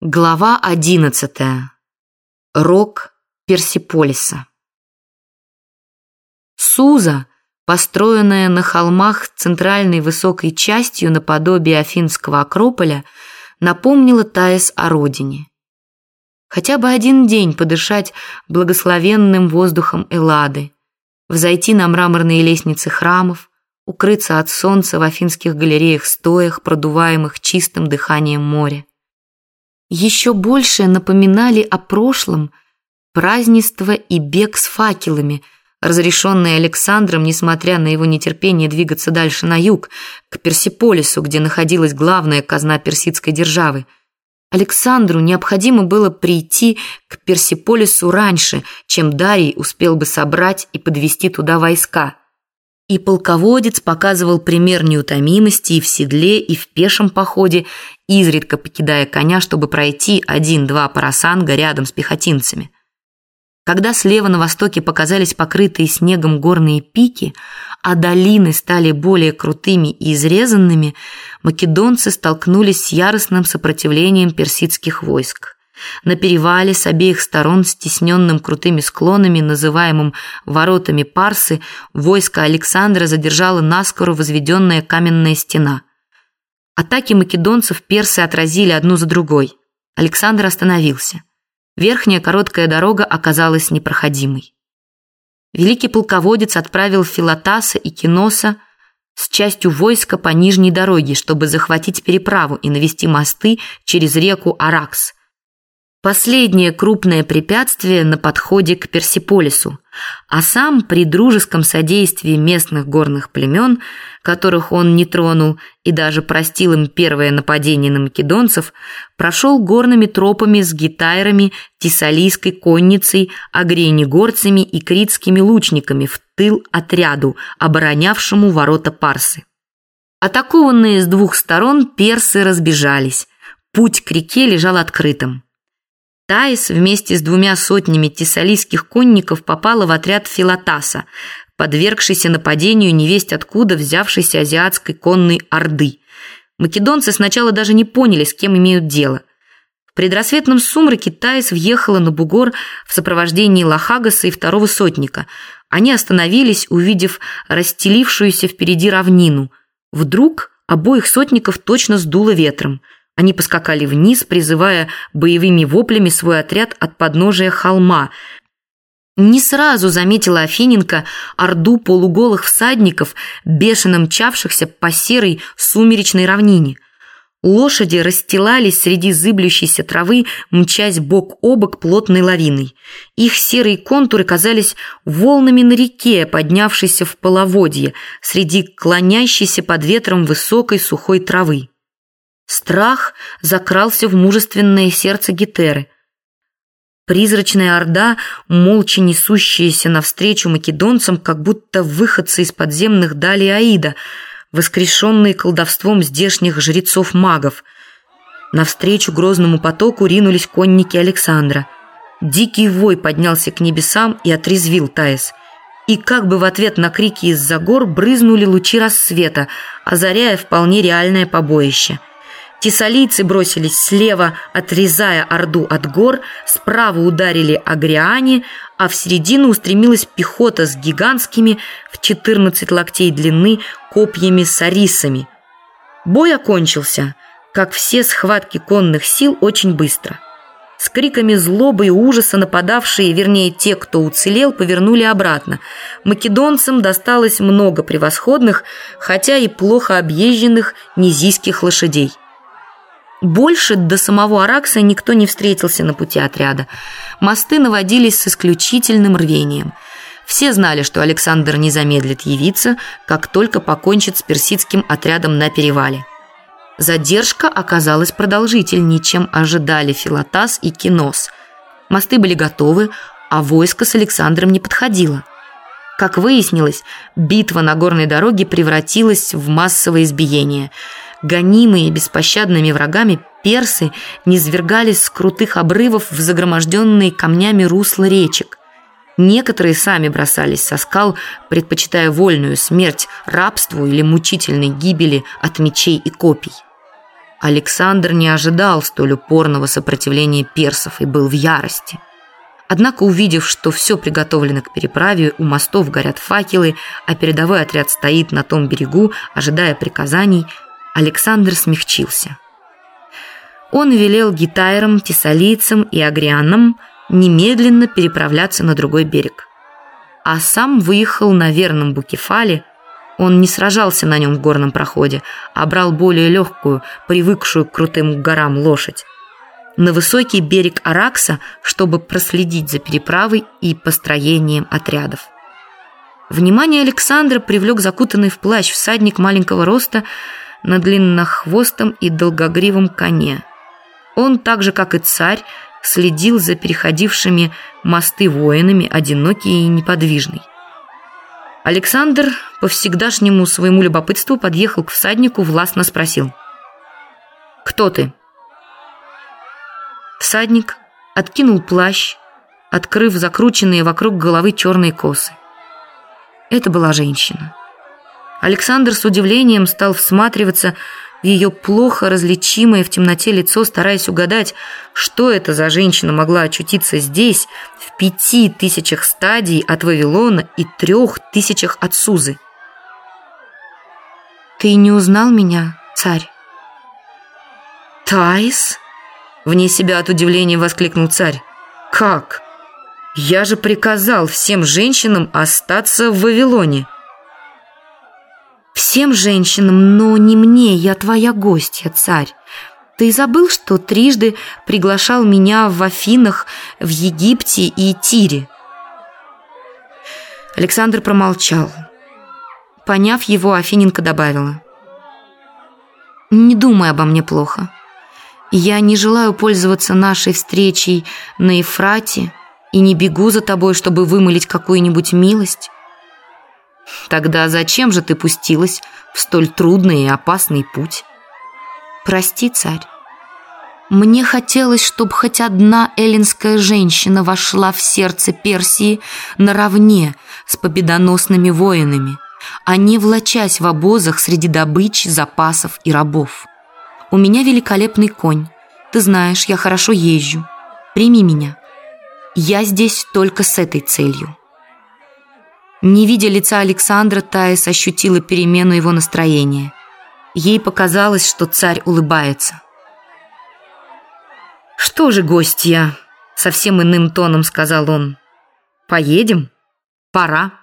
Глава одиннадцатая. Рок Персиполиса. Суза, построенная на холмах центральной высокой частью наподобие Афинского Акрополя, напомнила Таис о родине. Хотя бы один день подышать благословенным воздухом Эллады, взойти на мраморные лестницы храмов, укрыться от солнца в афинских галереях-стоях, продуваемых чистым дыханием моря еще больше напоминали о прошлом празднество и бег с факелами, разрешенные Александром, несмотря на его нетерпение двигаться дальше на юг, к Персиполису, где находилась главная казна персидской державы. Александру необходимо было прийти к Персиполису раньше, чем Дарий успел бы собрать и подвести туда войска. И полководец показывал пример неутомимости и в седле, и в пешем походе, изредка покидая коня, чтобы пройти один-два парасанга рядом с пехотинцами. Когда слева на востоке показались покрытые снегом горные пики, а долины стали более крутыми и изрезанными, македонцы столкнулись с яростным сопротивлением персидских войск. На перевале с обеих сторон, стесненным крутыми склонами, называемым воротами Парсы, войско Александра задержало наскоро возведенная каменная стена. Атаки македонцев персы отразили одну за другой. Александр остановился. Верхняя короткая дорога оказалась непроходимой. Великий полководец отправил Филатаса и Киноса с частью войска по нижней дороге, чтобы захватить переправу и навести мосты через реку Аракс – Последнее крупное препятствие на подходе к Персиполису, а сам при дружеском содействии местных горных племен, которых он не тронул и даже простил им первое нападение на македонцев, прошел горными тропами с гитайрами, тессалийской конницей, агренегорцами и критскими лучниками в тыл отряду, оборонявшему ворота Парсы. Атакованные с двух сторон персы разбежались. Путь к реке лежал открытым. Таис вместе с двумя сотнями тессалийских конников попала в отряд Филатаса, подвергшийся нападению невесть откуда взявшейся азиатской конной орды. Македонцы сначала даже не поняли, с кем имеют дело. В предрассветном сумраке Таис въехала на бугор в сопровождении Лахагаса и второго сотника. Они остановились, увидев расстелившуюся впереди равнину. Вдруг обоих сотников точно сдуло ветром – они поскакали вниз, призывая боевыми воплями свой отряд от подножия холма. Не сразу заметила Афиненко орду полуголых всадников, бешено мчавшихся по серой сумеречной равнине. Лошади расстилались среди зыблющейся травы, мчась бок о бок плотной лавиной. Их серые контуры казались волнами на реке, поднявшейся в половодье, среди клонящейся под ветром высокой сухой травы. Страх закрался в мужественное сердце Гетеры. Призрачная орда, молча несущаяся навстречу македонцам, как будто выходцы из подземных далей Аида, воскрешенные колдовством здешних жрецов-магов. Навстречу грозному потоку ринулись конники Александра. Дикий вой поднялся к небесам и отрезвил Таис. И как бы в ответ на крики из-за гор брызнули лучи рассвета, озаряя вполне реальное побоище – Тессалийцы бросились слева, отрезая Орду от гор, справа ударили Агриане, а в середину устремилась пехота с гигантскими в 14 локтей длины копьями с арисами. Бой окончился, как все схватки конных сил, очень быстро. С криками злобы и ужаса нападавшие, вернее те, кто уцелел, повернули обратно. Македонцам досталось много превосходных, хотя и плохо объезженных низийских лошадей. Больше до самого Аракса никто не встретился на пути отряда. Мосты наводились с исключительным рвением. Все знали, что Александр не замедлит явиться, как только покончит с персидским отрядом на перевале. Задержка оказалась продолжительнее, чем ожидали Филатас и Кинос. Мосты были готовы, а войско с Александром не подходило. Как выяснилось, битва на горной дороге превратилась в массовое избиение – Гонимые беспощадными врагами, персы низвергались с крутых обрывов в загроможденные камнями русла речек. Некоторые сами бросались со скал, предпочитая вольную смерть рабству или мучительной гибели от мечей и копий. Александр не ожидал столь упорного сопротивления персов и был в ярости. Однако, увидев, что все приготовлено к переправе, у мостов горят факелы, а передовой отряд стоит на том берегу, ожидая приказаний, Александр смягчился. Он велел гитайрам, тессалийцам и агрианам немедленно переправляться на другой берег. А сам выехал на верном Букефале. Он не сражался на нем в горном проходе, а брал более легкую, привыкшую к крутым горам лошадь на высокий берег Аракса, чтобы проследить за переправой и построением отрядов. Внимание Александра привлек закутанный в плащ всадник маленького роста на длиннохвостом и долгогривом коне. Он, так же как и царь, следил за переходившими мосты воинами, одинокий и неподвижный. Александр по всегдашнему своему любопытству подъехал к всаднику, властно спросил. «Кто ты?» Всадник откинул плащ, открыв закрученные вокруг головы черные косы. Это была женщина. Александр с удивлением стал всматриваться в ее плохо различимое в темноте лицо, стараясь угадать, что это за женщина могла очутиться здесь, в пяти тысячах стадий от Вавилона и трех тысячах от Сузы. «Ты не узнал меня, царь?» «Таис?» Вне себя от удивления воскликнул царь. «Как? Я же приказал всем женщинам остаться в Вавилоне». «Всем женщинам, но не мне, я твоя гостья, царь. Ты забыл, что трижды приглашал меня в Афинах, в Египте и Тире?» Александр промолчал. Поняв его, Афиненко добавила. «Не думай обо мне плохо. Я не желаю пользоваться нашей встречей на Ефрате и не бегу за тобой, чтобы вымолить какую-нибудь милость. Тогда зачем же ты пустилась в столь трудный и опасный путь? Прости, царь. Мне хотелось, чтобы хоть одна эллинская женщина вошла в сердце Персии наравне с победоносными воинами, а не влачась в обозах среди добычи, запасов и рабов. У меня великолепный конь. Ты знаешь, я хорошо езжу. Прими меня. Я здесь только с этой целью». Не видя лица Александра, Таис ощутила перемену его настроения. Ей показалось, что царь улыбается. «Что же, гостья?» — совсем иным тоном сказал он. «Поедем? Пора».